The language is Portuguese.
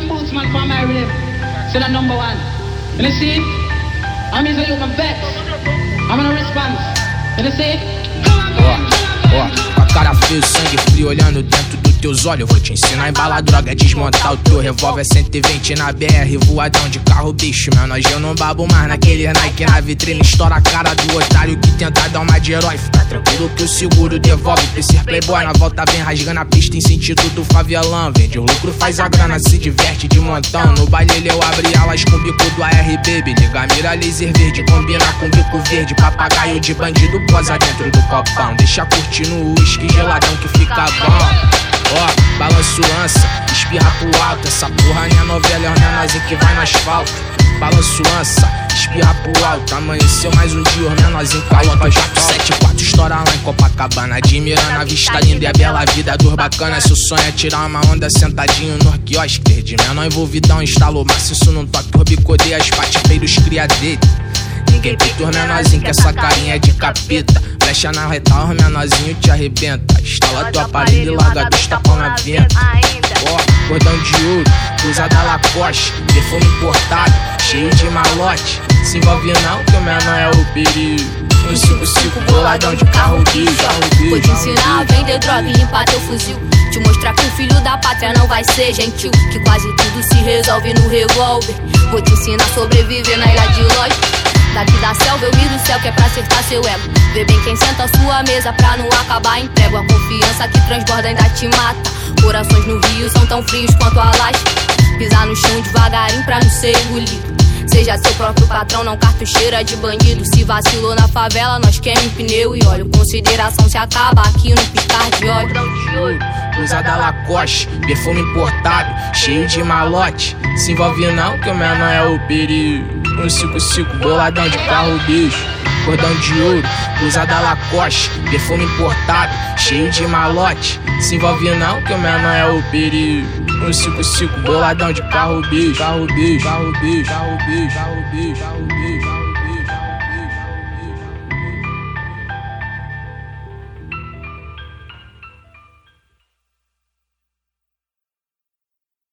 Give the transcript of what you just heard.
them bootsman for my rhythm. So that number one. You see, I'm easily you can vex. I'm in a response. You see, come on, on, on. I got a few singing. Frio olhando dentro dos teus olhos. Eu vou te ensinar a embalar droga, desmontar o teu revólver 120 na BR, voadão de carro, bicho. Meu nós eu não babo mais naquele Nike na vitrine. Estoura a cara do otário que tenta dar uma de herói. Fica tranquilo que o seguro devolve. Pra playboy na volta vem rasgando a pista em sentido do favelão. Vende o lucro, faz a grana, se diverte de montão. No baile eu abri alas com o bico do AR Baby. Liga mira laser verde, combina com bico verde. Papagaio de bandido posa dentro do copão. Deixa curtindo o uísque geladão que fica bom. Ó, balanço lança, espirra pro alto. Essa porra é novela, é o menorzinho que vai no asfalto. Balanço lança, espirra pro alto. Amanheceu mais um dia, os menorzinho caiu pra 474 estoura lá em Copacabana. Admirando a vista linda e a bela vida dos bacanas. Seu sonho é tirar uma onda sentadinho no quiosque. Ter de menor envolvidão, instalou maciço num toque. Orbicodeia as patipeiros cria dele. Ninguém peita os menorzinho que essa carinha é de capeta. Flecha na reta, os menorzinho te arrebenta. Instala teu aparelho e larga dos tapão na venta. Ó, cordão de ouro, cruzada Lacoste, perfume importado, cheio de malote. Se envolve não, que o menor é o perigo. Um 55 boladão de carro carro bicho. Vou te ensinar a vender droga e limpar teu fuzil. Te mostrar que o filho da pátria não vai ser gentil. Que quase tudo se resolve no revólver. Vou te ensinar a sobreviver na ilha de loja. Daqui da selva céu que é pra acertar seu ego. Vê bem quem senta a sua mesa pra não acabar em prego. A confiança que transborda ainda te mata. Corações no rio são tão frios quanto a laje. Pisar no chão devagarinho pra não ser engolido. Seja seu próprio patrão, não cartucheira de bandido. Se vacilou na favela, nós queimamos pneu e óleo. Consideração se acaba aqui no piscar de óleo. Cruzada Lacoste, perfume importado, cheio de malote. Se envolve não, que o menor é o perigo. Um 55 boladão de carro bicho. Cordão de ouro, cruzada Lacoste, perfume importado, cheio de malote. Se envolve não, que o menor é o perigo. Um 55 boladão de carro bicho, carro bicho, carro bicho, carro bicho, carro bicho, carro bicho.